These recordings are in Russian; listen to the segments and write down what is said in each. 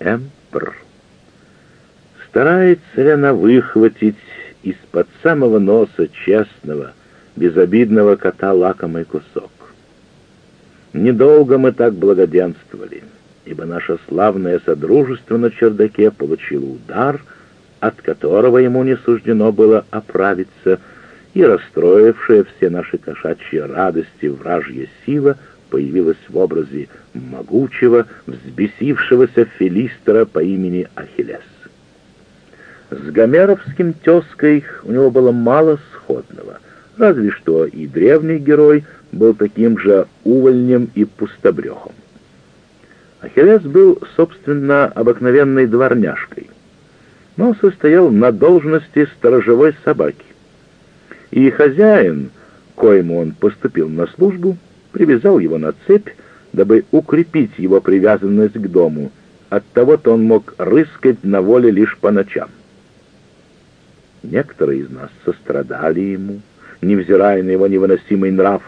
Эмпр. Старается ли она выхватить из-под самого носа честного, безобидного кота лакомый кусок? Недолго мы так благоденствовали, ибо наше славное содружество на чердаке получило удар, от которого ему не суждено было оправиться, и расстроившая все наши кошачьи радости вражья сила появилась в образе могучего, взбесившегося филистера по имени Ахиллес. С гомеровским тезкой у него было мало сходного, разве что и древний герой был таким же увольнем и пустобрехом. Ахиллес был, собственно, обыкновенной дворняжкой, но состоял на должности сторожевой собаки. И хозяин, коему он поступил на службу, привязал его на цепь, дабы укрепить его привязанность к дому. Оттого-то он мог рыскать на воле лишь по ночам. Некоторые из нас сострадали ему, невзирая на его невыносимый нрав,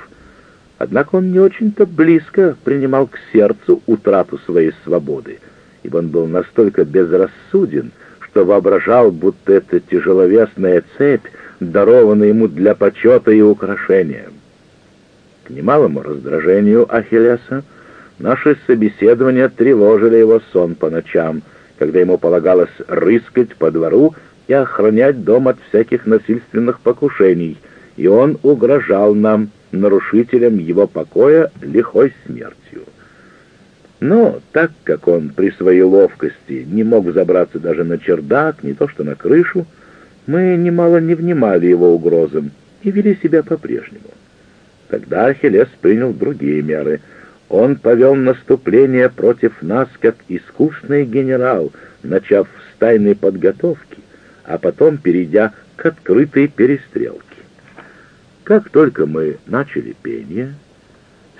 однако он не очень-то близко принимал к сердцу утрату своей свободы, ибо он был настолько безрассуден, что воображал, будто эта тяжеловесная цепь дарована ему для почета и украшения. Немалому раздражению Ахиллеса наши собеседования тревожили его сон по ночам, когда ему полагалось рыскать по двору и охранять дом от всяких насильственных покушений, и он угрожал нам, нарушителям его покоя, лихой смертью. Но так как он при своей ловкости не мог забраться даже на чердак, не то что на крышу, мы немало не внимали его угрозам и вели себя по-прежнему. Тогда Ахиллес принял другие меры. Он повел наступление против нас как искусный генерал, начав с тайной подготовки, а потом перейдя к открытой перестрелке. Как только мы начали пение,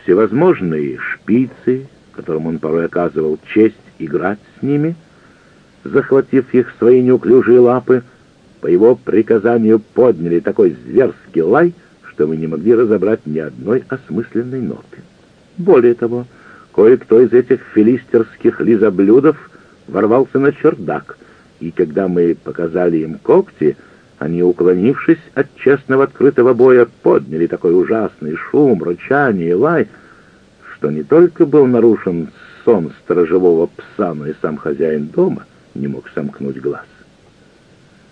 всевозможные шпицы, которым он порой оказывал честь играть с ними, захватив их в свои неуклюжие лапы, по его приказанию подняли такой зверский лай — что мы не могли разобрать ни одной осмысленной ноты. Более того, кое-кто из этих филистерских лизоблюдов ворвался на чердак, и когда мы показали им когти, они, уклонившись от честного открытого боя, подняли такой ужасный шум, рычание и лай, что не только был нарушен сон сторожевого пса, но и сам хозяин дома не мог сомкнуть глаз.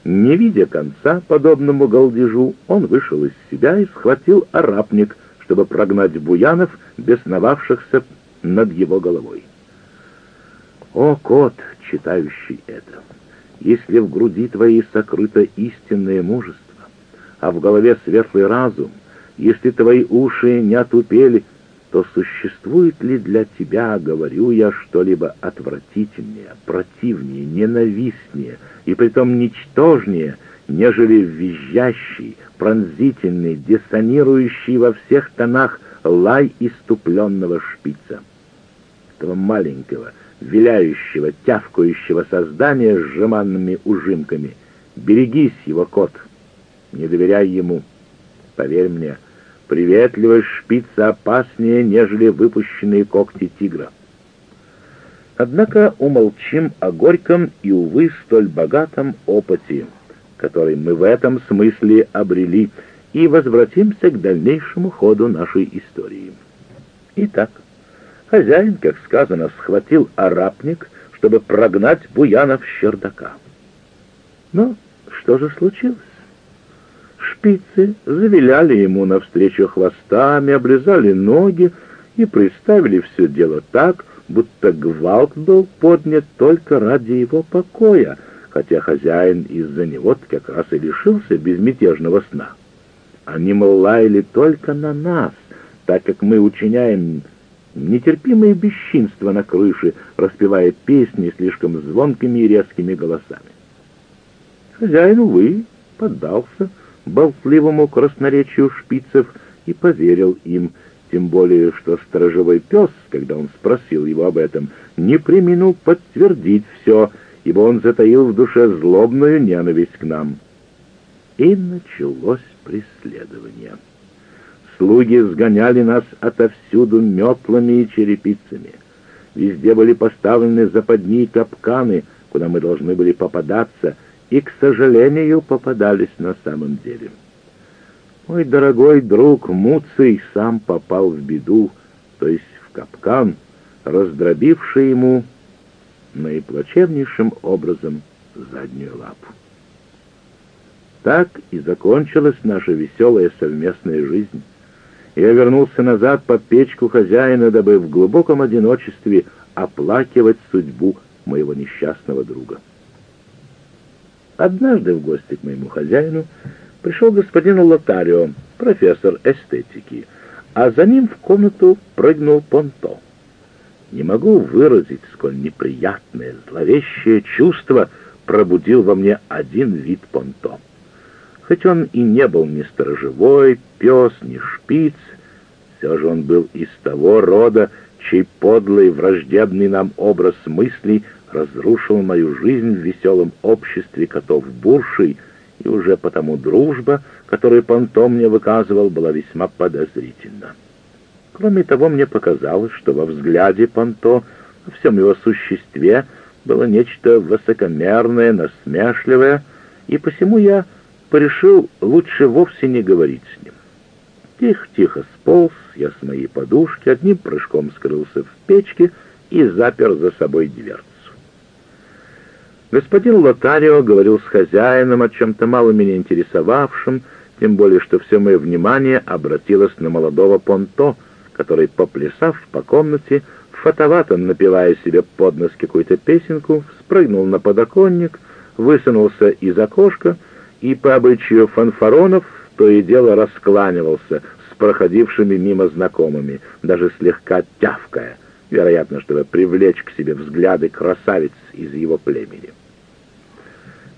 Не видя конца подобному голдежу, он вышел из себя и схватил арапник, чтобы прогнать буянов, бесновавшихся над его головой. О, кот, читающий это! Если в груди твоей сокрыто истинное мужество, а в голове светлый разум, если твои уши не отупели, то существует ли для тебя, говорю я, что-либо отвратительнее, противнее, ненавистнее и притом ничтожнее, нежели визжащий, пронзительный, диссонирующий во всех тонах лай иступленного шпица? Этого маленького, виляющего, тявкающего создания с сжиманными ужимками. Берегись его, кот, не доверяй ему. Поверь мне, — Приветливость шпица опаснее, нежели выпущенные когти тигра. Однако умолчим о горьком и, увы, столь богатом опыте, который мы в этом смысле обрели, и возвратимся к дальнейшему ходу нашей истории. Итак, хозяин, как сказано, схватил арапник, чтобы прогнать буянов с чердака. Но что же случилось? Шпицы завиляли ему навстречу хвостами, облизали ноги и представили все дело так, будто гвалт был поднят только ради его покоя, хотя хозяин из-за него как раз и лишился безмятежного сна. Они, мол, лаяли только на нас, так как мы учиняем нетерпимые бесчинства на крыше, распевая песни слишком звонкими и резкими голосами. Хозяин, увы, поддался, болтливому красноречию шпицев и поверил им, тем более, что сторожевой пес, когда он спросил его об этом, не применил подтвердить все, ибо он затаил в душе злобную ненависть к нам. И началось преследование. Слуги сгоняли нас отовсюду метлами и черепицами. Везде были поставлены западни и капканы, куда мы должны были попадаться, и, к сожалению, попадались на самом деле. Мой дорогой друг Муций сам попал в беду, то есть в капкан, раздробивший ему наиплачевнейшим образом заднюю лапу. Так и закончилась наша веселая совместная жизнь. Я вернулся назад под печку хозяина, дабы в глубоком одиночестве оплакивать судьбу моего несчастного друга. Однажды в гости к моему хозяину пришел господин Лотарио, профессор эстетики, а за ним в комнату прыгнул Понто. Не могу выразить, сколь неприятное, зловещее чувство пробудил во мне один вид Понто. Хоть он и не был ни сторожевой пес, ни шпиц, все же он был из того рода, чей подлый, враждебный нам образ мыслей разрушил мою жизнь в веселом обществе котов буршей, и уже потому дружба, которую Понто мне выказывал, была весьма подозрительна. Кроме того, мне показалось, что во взгляде Понто, во всем его существе, было нечто высокомерное, насмешливое, и посему я порешил лучше вовсе не говорить с ним. Тихо-тихо сполз я с моей подушки, одним прыжком скрылся в печке и запер за собой дверцу. Господин Лотарио говорил с хозяином о чем-то мало меня интересовавшем, тем более что все мое внимание обратилось на молодого Понто, который, поплясав по комнате, фотовато напевая себе под нос какую-то песенку, спрыгнул на подоконник, высунулся из окошка и по обычаю фанфаронов то и дело раскланивался с проходившими мимо знакомыми, даже слегка тявкая, вероятно, чтобы привлечь к себе взгляды красавиц из его племени.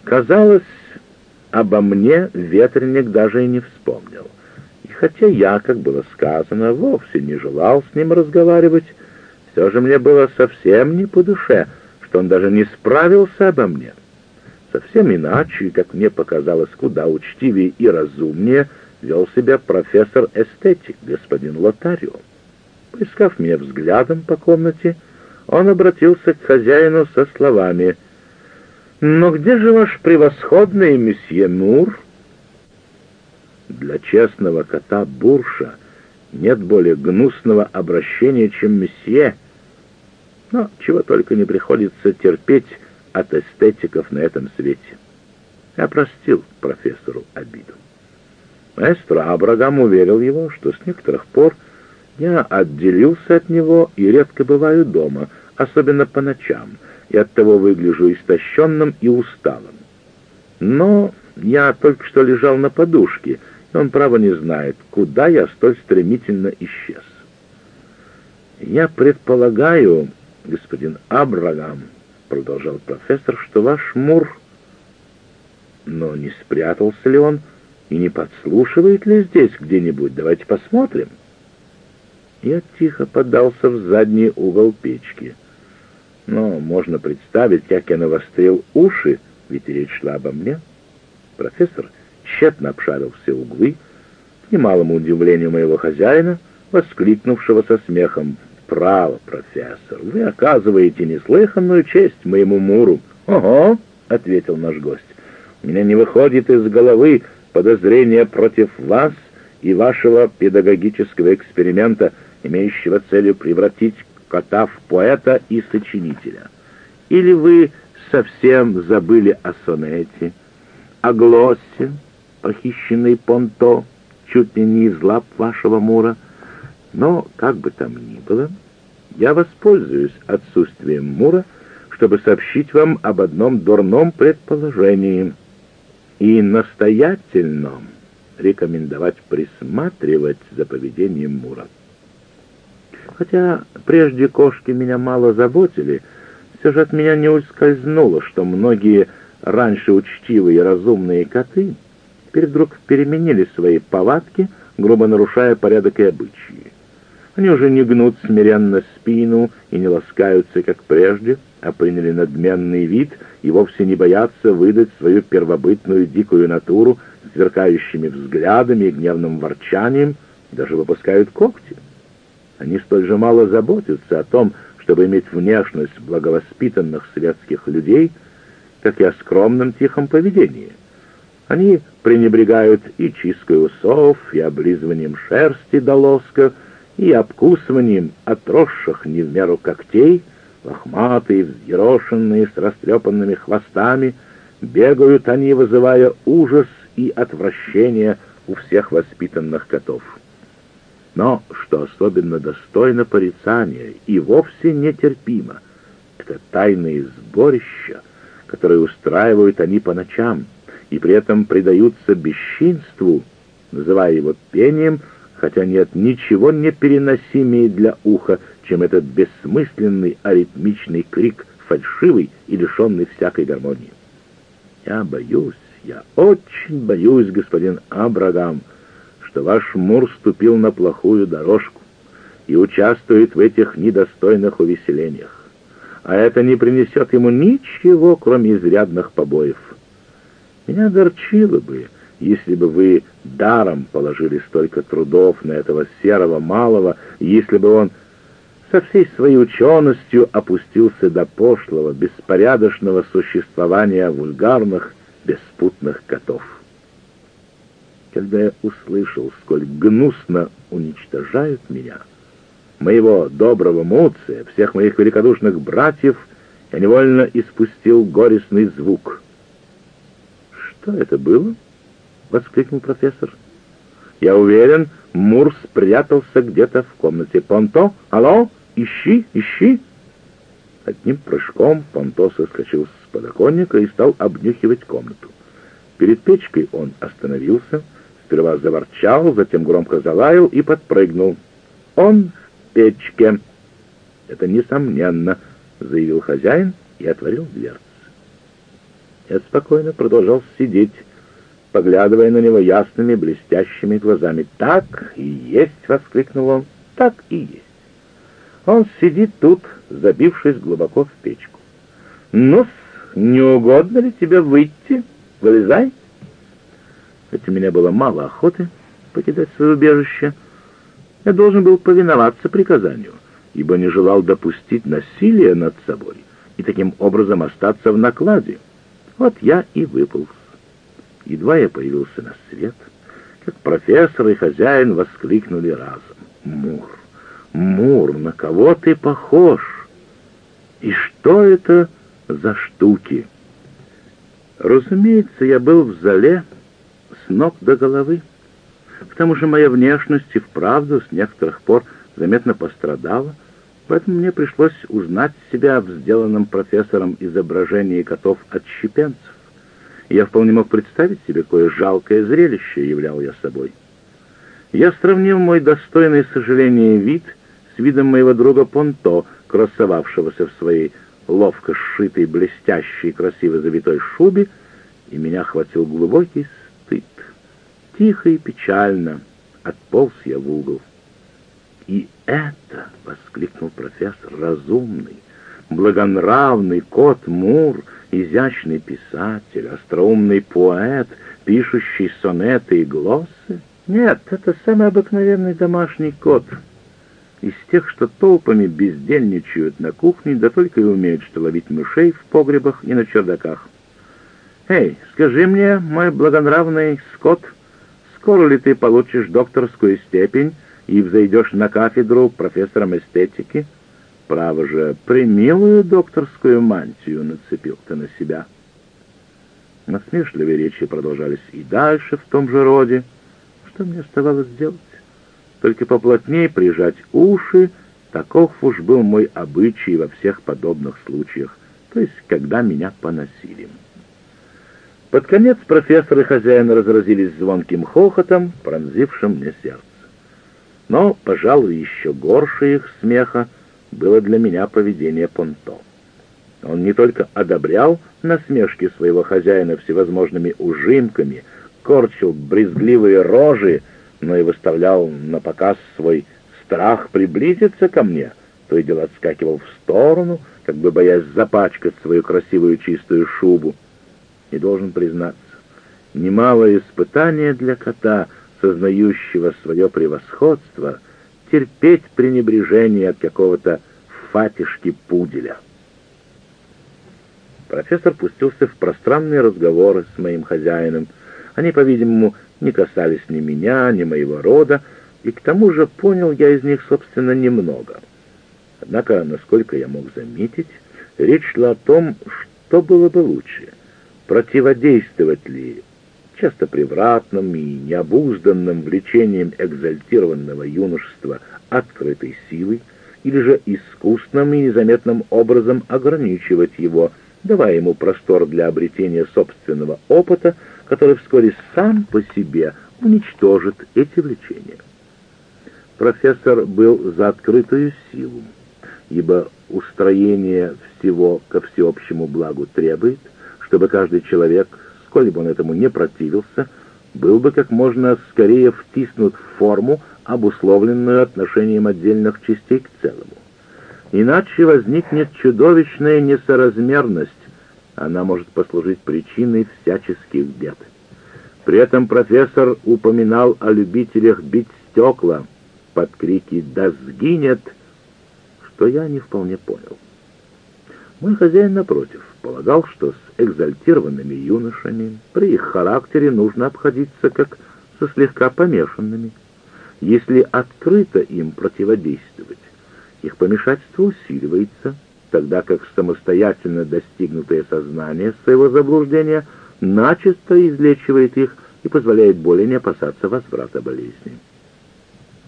Казалось, обо мне ветреник даже и не вспомнил. И хотя я, как было сказано, вовсе не желал с ним разговаривать, все же мне было совсем не по душе, что он даже не справился обо мне. Совсем иначе, как мне показалось, куда учтивее и разумнее, вел себя профессор-эстетик, господин Лотарио. Поискав меня взглядом по комнате, он обратился к хозяину со словами «Но где же ваш превосходный месье Мур?» Для честного кота Бурша нет более гнусного обращения, чем месье, но чего только не приходится терпеть от эстетиков на этом свете. Я простил профессору обиду. Маэстро Абрагам уверил его, что с некоторых пор я отделился от него и редко бываю дома, особенно по ночам, и оттого выгляжу истощенным и усталым. Но я только что лежал на подушке, и он, право, не знает, куда я столь стремительно исчез. Я предполагаю, господин Абрагам, продолжал профессор, что ваш Мур... Но не спрятался ли он и не подслушивает ли здесь где-нибудь? Давайте посмотрим. Я тихо подался в задний угол печки. Но можно представить, как я навострил уши, ведь речь шла обо мне. Профессор тщетно обшарил все углы, к немалому удивлению моего хозяина, воскликнувшего со смехом право, профессор, вы оказываете неслыханную честь моему Муру». «Ого», — ответил наш гость, — «у меня не выходит из головы подозрение против вас и вашего педагогического эксперимента, имеющего целью превратить кота в поэта и сочинителя. Или вы совсем забыли о сонете, о глоссе, похищенной Понто, чуть ли не из лап вашего Мура, но, как бы там ни было, я воспользуюсь отсутствием Мура, чтобы сообщить вам об одном дурном предположении и настоятельном рекомендовать присматривать за поведением Мура. Хотя прежде кошки меня мало заботили, все же от меня не ускользнуло, что многие раньше учтивые и разумные коты теперь вдруг переменили свои повадки, грубо нарушая порядок и обычаи. Они уже не гнут смиренно спину и не ласкаются, как прежде, а приняли надменный вид и вовсе не боятся выдать свою первобытную дикую натуру сверкающими взглядами и гневным ворчанием, даже выпускают когти. Они столь же мало заботятся о том, чтобы иметь внешность благовоспитанных светских людей, как и о скромном тихом поведении. Они пренебрегают и чисткой усов, и облизыванием шерсти до лоска, и обкусыванием отросших не в меру когтей, лохматые, взъерошенные, с растрепанными хвостами, бегают они, вызывая ужас и отвращение у всех воспитанных котов. Но, что особенно достойно порицания и вовсе нетерпимо, это тайные сборища, которые устраивают они по ночам, и при этом предаются бесчинству, называя его пением, хотя нет ничего непереносимее для уха, чем этот бессмысленный аритмичный крик, фальшивый и лишенный всякой гармонии. Я боюсь, я очень боюсь, господин Абрагам, что ваш Мур ступил на плохую дорожку и участвует в этих недостойных увеселениях. А это не принесет ему ничего, кроме изрядных побоев. Меня огорчило бы, если бы вы даром положили столько трудов на этого серого малого, если бы он со всей своей ученостью опустился до пошлого, беспорядочного существования вульгарных, беспутных котов когда я услышал, сколь гнусно уничтожают меня, моего доброго Муция, всех моих великодушных братьев, я невольно испустил горестный звук. «Что это было?» — воскликнул профессор. «Я уверен, Мур спрятался где-то в комнате. Понто, алло, ищи, ищи!» Одним прыжком Понто соскочил с подоконника и стал обнюхивать комнату. Перед печкой он остановился — Сперва заворчал, затем громко залаял и подпрыгнул. «Он в печке!» «Это несомненно», — заявил хозяин и отворил дверцу. Я спокойно продолжал сидеть, поглядывая на него ясными блестящими глазами. «Так и есть!» — воскликнул он. «Так и есть!» Он сидит тут, забившись глубоко в печку. ну не угодно ли тебе выйти? Вылезай!» Хоть у меня было мало охоты покидать свое убежище, я должен был повиноваться приказанию, ибо не желал допустить насилия над собой и таким образом остаться в накладе. Вот я и выполз. Едва я появился на свет, как профессор и хозяин воскликнули разом. «Мур! Мур, на кого ты похож? И что это за штуки?» Разумеется, я был в зале, ног до головы. К тому же моя внешность и вправду с некоторых пор заметно пострадала, поэтому мне пришлось узнать себя в сделанном профессором изображении котов отщепенцев. Я вполне мог представить себе, какое жалкое зрелище являл я собой. Я сравнил мой достойный сожаления вид с видом моего друга Понто, красовавшегося в своей ловко сшитой, блестящей, красиво завитой шубе, и меня охватил глубокий стыд. Тихо и печально отполз я в угол. «И это!» — воскликнул профессор, разумный, благонравный кот Мур, изящный писатель, остроумный поэт, пишущий сонеты и глоссы. Нет, это самый обыкновенный домашний кот, из тех, что толпами бездельничают на кухне, да только и умеют что ловить мышей в погребах и на чердаках. «Эй, скажи мне, мой благонравный скот, скоро ли ты получишь докторскую степень и взойдешь на кафедру профессором эстетики? Право же, примилую докторскую мантию нацепил ты на себя». Насмешливые речи продолжались и дальше в том же роде. Что мне оставалось делать? Только поплотнее прижать уши, таков уж был мой обычай во всех подобных случаях, то есть когда меня поносили. Под конец профессор и хозяин разразились звонким хохотом, пронзившим мне сердце. Но, пожалуй, еще горше их смеха было для меня поведение Понто. Он не только одобрял насмешки своего хозяина всевозможными ужимками, корчил брезгливые рожи, но и выставлял на показ свой страх приблизиться ко мне, то и дело отскакивал в сторону, как бы боясь запачкать свою красивую чистую шубу и должен признаться, немалое испытание для кота, сознающего свое превосходство, терпеть пренебрежение от какого-то фатишки пуделя. Профессор пустился в пространные разговоры с моим хозяином. Они, по-видимому, не касались ни меня, ни моего рода, и к тому же понял я из них, собственно, немного. Однако, насколько я мог заметить, речь шла о том, что было бы лучше — противодействовать ли часто превратным и необузданным влечением экзальтированного юношества открытой силой, или же искусным и незаметным образом ограничивать его, давая ему простор для обретения собственного опыта, который вскоре сам по себе уничтожит эти влечения. Профессор был за открытую силу, ибо устроение всего ко всеобщему благу требует, чтобы каждый человек сколь бы он этому не противился, был бы как можно скорее втиснут в форму, обусловленную отношением отдельных частей к целому. Иначе возникнет чудовищная несоразмерность, она может послужить причиной всяческих бед. При этом профессор упоминал о любителях бить стекла под крики «Да сгинет!», что я не вполне понял. Мой хозяин, напротив, полагал, что с экзальтированными юношами при их характере нужно обходиться как со слегка помешанными. Если открыто им противодействовать, их помешательство усиливается, тогда как самостоятельно достигнутое сознание своего заблуждения начисто излечивает их и позволяет более не опасаться возврата болезни.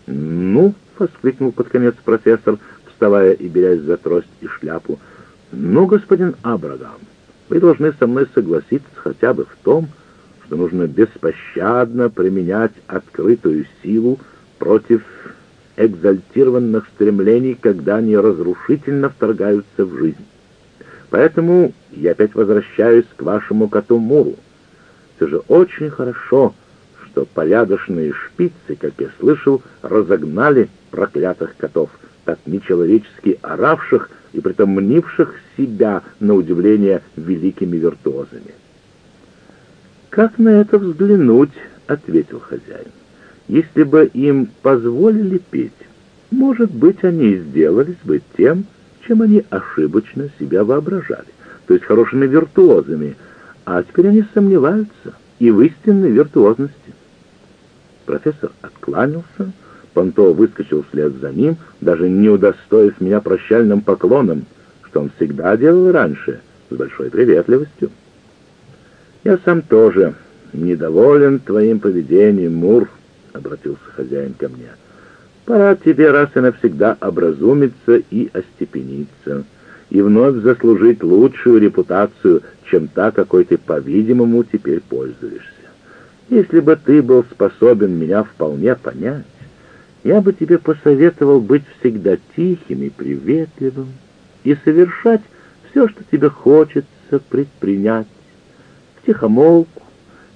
«Ну», — воскликнул под конец профессор, вставая и берясь за трость и шляпу, — «Ну, господин Абрагам, вы должны со мной согласиться хотя бы в том, что нужно беспощадно применять открытую силу против экзальтированных стремлений, когда они разрушительно вторгаются в жизнь. Поэтому я опять возвращаюсь к вашему коту Муру. Все же очень хорошо, что порядочные шпицы, как я слышал, разогнали проклятых котов, так нечеловечески оравших и притом мнивших себя, на удивление, великими виртуозами. «Как на это взглянуть?» — ответил хозяин. «Если бы им позволили петь, может быть, они сделались бы тем, чем они ошибочно себя воображали, то есть хорошими виртуозами, а теперь они сомневаются и в истинной виртуозности». Профессор откланялся, Понто выскочил вслед за ним, даже не удостоив меня прощальным поклоном, что он всегда делал раньше, с большой приветливостью. «Я сам тоже недоволен твоим поведением, Мур», — обратился хозяин ко мне. «Пора тебе раз и навсегда образумиться и остепениться, и вновь заслужить лучшую репутацию, чем та, какой ты, по-видимому, теперь пользуешься. Если бы ты был способен меня вполне понять, я бы тебе посоветовал быть всегда тихим и приветливым и совершать все, что тебе хочется предпринять, тихомолку,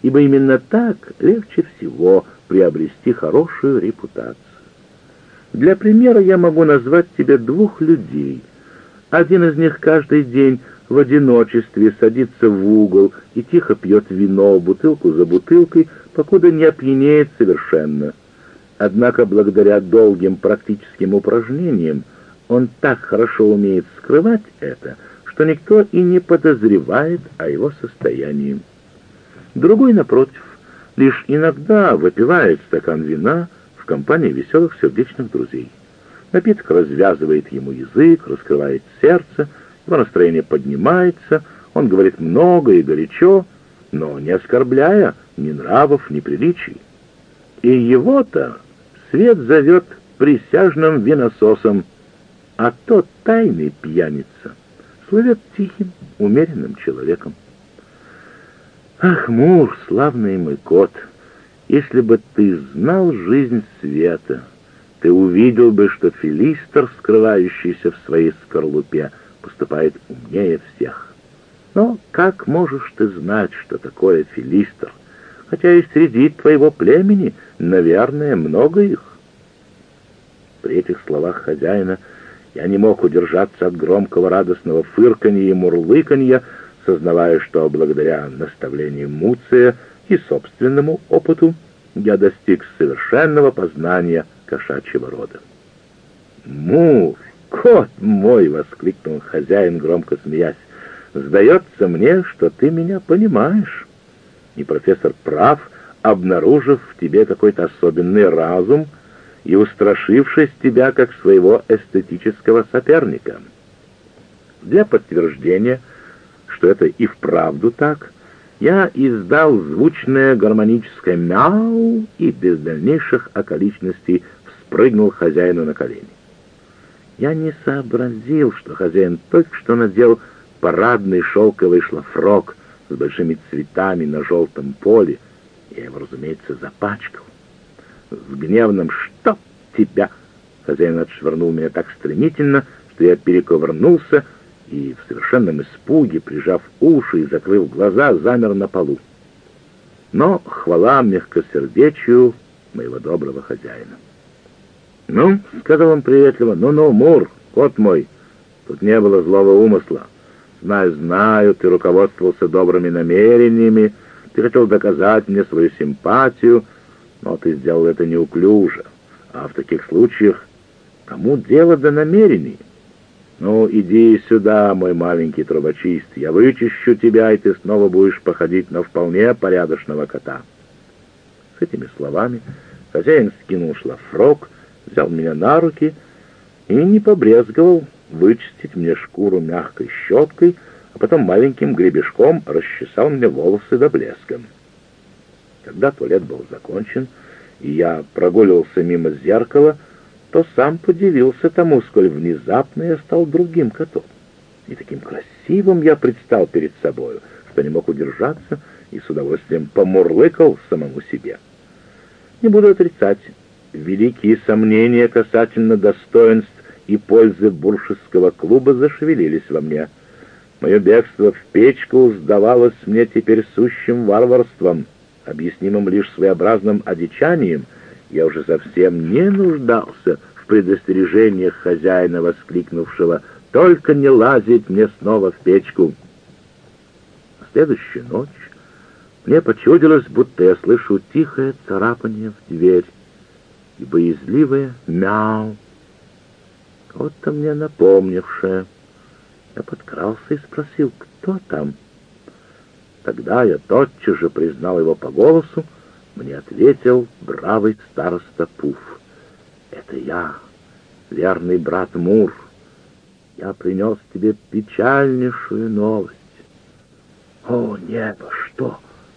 ибо именно так легче всего приобрести хорошую репутацию. Для примера я могу назвать тебе двух людей. Один из них каждый день в одиночестве садится в угол и тихо пьет вино бутылку за бутылкой, покуда не опьянеет совершенно — Однако благодаря долгим практическим упражнениям он так хорошо умеет скрывать это, что никто и не подозревает о его состоянии. Другой, напротив, лишь иногда выпивает стакан вина в компании веселых сердечных друзей. Напиток развязывает ему язык, раскрывает сердце, его настроение поднимается, он говорит много и горячо, но не оскорбляя ни нравов, ни приличий. И его-то Свет зовет присяжным винососом, а тот тайный пьяница слывет тихим, умеренным человеком. Ах, Мур, славный мой кот, если бы ты знал жизнь света, ты увидел бы, что филистр, скрывающийся в своей скорлупе, поступает умнее всех. Но как можешь ты знать, что такое филистр, хотя и среди твоего племени — Наверное, много их. При этих словах хозяина я не мог удержаться от громкого радостного фырканья и мурлыканья, сознавая, что благодаря наставлениям Муция и собственному опыту я достиг совершенного познания кошачьего рода. «Мур! «Кот мой!» — воскликнул хозяин, громко смеясь. «Сдается мне, что ты меня понимаешь. И профессор прав, обнаружив в тебе какой-то особенный разум и устрашившись тебя как своего эстетического соперника. Для подтверждения, что это и вправду так, я издал звучное гармоническое «мяу» и без дальнейших околичностей спрыгнул хозяину на колени. Я не сообразил, что хозяин только что надел парадный шелковый шлафрок с большими цветами на желтом поле. Я его, разумеется, запачкал. С гневным «Что тебя?» Хозяин отшвырнул меня так стремительно, что я перековырнулся и в совершенном испуге, прижав уши и закрыв глаза, замер на полу. Но хвала мягкосердечию моего доброго хозяина. «Ну», — сказал он приветливо, — «ну-ну, Мур, кот мой, тут не было злого умысла. Знаю, знаю, ты руководствовался добрыми намерениями, ты хотел доказать мне свою симпатию, но ты сделал это неуклюже. А в таких случаях кому дело до намерений? Ну, иди сюда, мой маленький трубочист, я вычищу тебя, и ты снова будешь походить на вполне порядочного кота». С этими словами хозяин скинул шлафрок, взял меня на руки и не побрезговал вычистить мне шкуру мягкой щеткой, а потом маленьким гребешком расчесал мне волосы до блеска. Когда туалет был закончен, и я прогуливался мимо зеркала, то сам подивился тому, сколь внезапно я стал другим котом. И таким красивым я предстал перед собою, что не мог удержаться и с удовольствием помурлыкал самому себе. Не буду отрицать, великие сомнения касательно достоинств и пользы буршеского клуба зашевелились во мне. Мое бегство в печку сдавалось мне теперь сущим варварством, объяснимым лишь своеобразным одичанием. Я уже совсем не нуждался в предостережениях хозяина, воскликнувшего «Только не лазить мне снова в печку!» Следующую ночь мне почудилось, будто я слышу тихое царапание в дверь и боязливое «мяу». Вот-то мне напомнившее. Я подкрался и спросил, кто там. Тогда я тотчас же признал его по голосу, мне ответил бравый староста Пуф. «Это я, верный брат Мур. Я принес тебе печальнейшую новость». «О, небо, что?